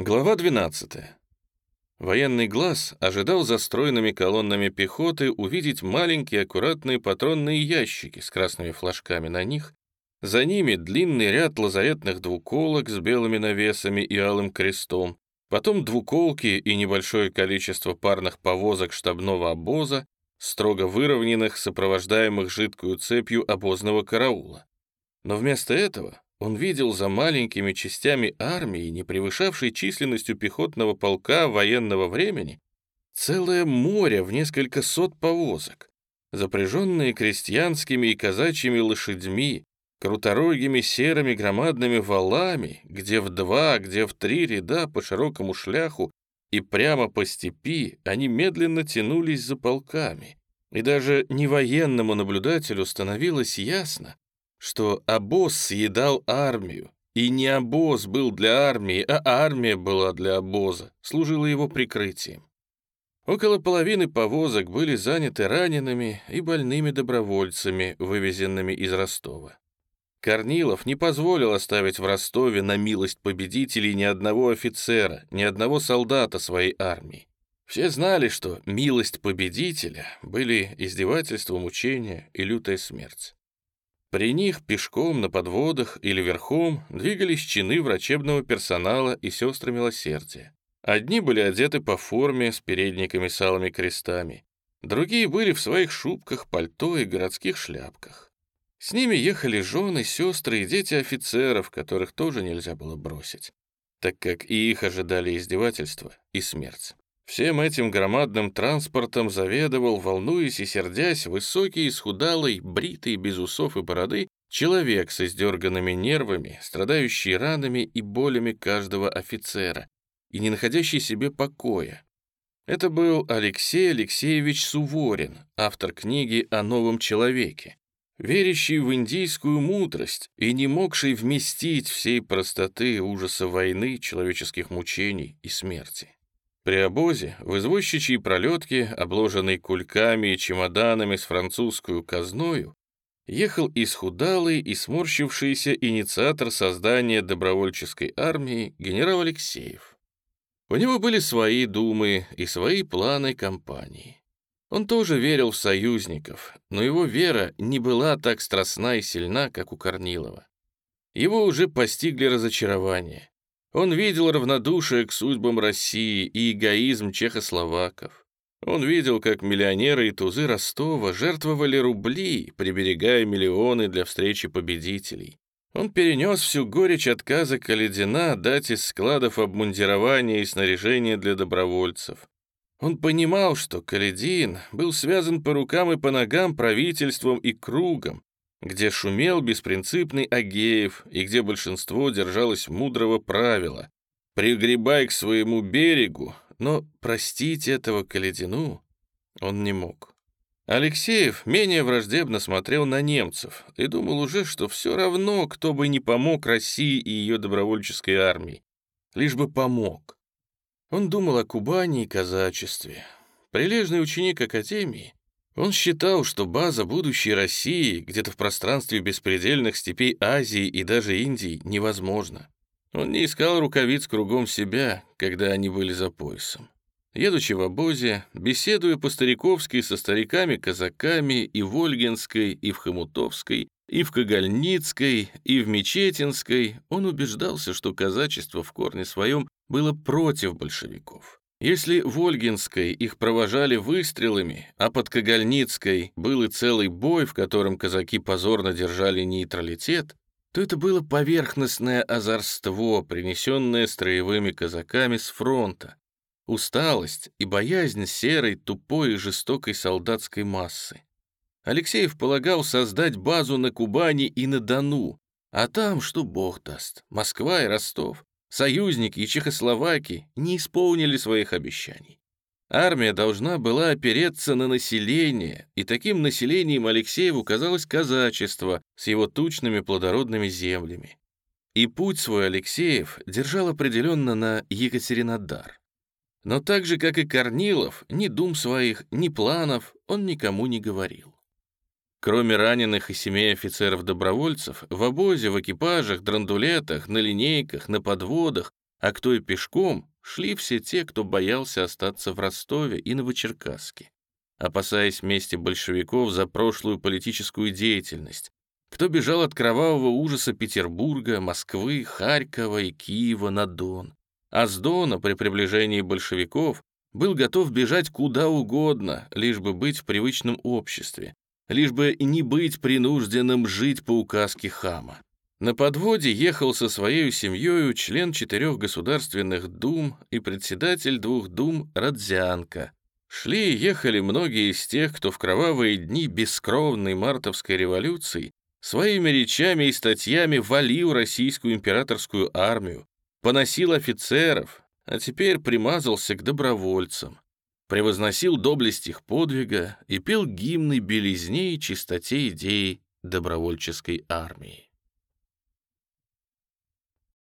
Глава 12. Военный глаз ожидал за стройными колоннами пехоты увидеть маленькие аккуратные патронные ящики с красными флажками на них, за ними длинный ряд лазаретных двуколок с белыми навесами и алым крестом, потом двуколки и небольшое количество парных повозок штабного обоза, строго выровненных, сопровождаемых жидкую цепью обозного караула. Но вместо этого он видел за маленькими частями армии, не превышавшей численностью пехотного полка военного времени, целое море в несколько сот повозок, запряженные крестьянскими и казачьими лошадьми, круторогими серыми громадными валами, где в два, где в три ряда по широкому шляху и прямо по степи они медленно тянулись за полками. И даже невоенному наблюдателю становилось ясно, что обоз съедал армию, и не обоз был для армии, а армия была для обоза, служила его прикрытием. Около половины повозок были заняты ранеными и больными добровольцами, вывезенными из Ростова. Корнилов не позволил оставить в Ростове на милость победителей ни одного офицера, ни одного солдата своей армии. Все знали, что милость победителя были издевательство, мучения и лютая смерть. При них пешком, на подводах или верхом двигались чины врачебного персонала и сестры милосердия. Одни были одеты по форме с передниками с алыми крестами, другие были в своих шубках, пальто и городских шляпках. С ними ехали жены, сестры и дети офицеров, которых тоже нельзя было бросить, так как и их ожидали издевательства и смерть. Всем этим громадным транспортом заведовал, волнуясь и сердясь, высокий, исхудалый, бритый, без усов и бороды, человек с издерганными нервами, страдающий ранами и болями каждого офицера, и не находящий себе покоя. Это был Алексей Алексеевич Суворин, автор книги о новом человеке, верящий в индийскую мудрость и не могший вместить всей простоты ужаса войны, человеческих мучений и смерти. При обозе в извозчичьей пролетке, обложенной кульками и чемоданами с французскую казною, ехал исхудалый и сморщившийся инициатор создания добровольческой армии генерал Алексеев. У него были свои думы и свои планы кампании. Он тоже верил в союзников, но его вера не была так страстна и сильна, как у Корнилова. Его уже постигли разочарования. Он видел равнодушие к судьбам России и эгоизм чехословаков. Он видел, как миллионеры и тузы Ростова жертвовали рубли, приберегая миллионы для встречи победителей. Он перенес всю горечь отказа Каледина дать из складов обмундирования и снаряжения для добровольцев. Он понимал, что Каледин был связан по рукам и по ногам правительством и кругом, где шумел беспринципный Агеев и где большинство держалось мудрого правила «пригребай к своему берегу», но простить этого Каледину он не мог. Алексеев менее враждебно смотрел на немцев и думал уже, что все равно, кто бы не помог России и ее добровольческой армии, лишь бы помог. Он думал о Кубани и казачестве. Прилежный ученик Академии, он считал, что база будущей России где-то в пространстве беспредельных степей Азии и даже Индии невозможна. Он не искал рукавиц кругом себя, когда они были за поясом. Едучи в обозе, беседуя по-стариковски со стариками-казаками и в Ольгинской, и в Хомутовской, и в Когольницкой, и в Мечетинской, он убеждался, что казачество в корне своем было против большевиков. Если в Ольгинской их провожали выстрелами, а под Когольницкой был и целый бой, в котором казаки позорно держали нейтралитет, то это было поверхностное озорство, принесенное строевыми казаками с фронта, усталость и боязнь серой, тупой и жестокой солдатской массы. Алексеев полагал создать базу на Кубани и на Дону, а там что бог даст, Москва и Ростов. Союзники и Чехословаки не исполнили своих обещаний. Армия должна была опереться на население, и таким населением Алексееву казалось казачество с его тучными плодородными землями. И путь свой Алексеев держал определенно на Екатеринодар. Но так же, как и Корнилов, ни дум своих, ни планов он никому не говорил. Кроме раненых и семей офицеров-добровольцев, в обозе, в экипажах, драндулетах, на линейках, на подводах а кто и пешком, шли все те, кто боялся остаться в Ростове и Новочеркасске, опасаясь мести большевиков за прошлую политическую деятельность, кто бежал от кровавого ужаса Петербурга, Москвы, Харькова и Киева на Дон, а с Дона при приближении большевиков был готов бежать куда угодно, лишь бы быть в привычном обществе, лишь бы не быть принужденным жить по указке хама. На подводе ехал со своей семьей член четырех государственных дум и председатель двух дум Радзянка. Шли и ехали многие из тех, кто в кровавые дни бескровной мартовской революции своими речами и статьями валил российскую императорскую армию, поносил офицеров, а теперь примазался к добровольцам, превозносил доблесть их подвига и пел гимны белизне и чистоте идеи добровольческой армии.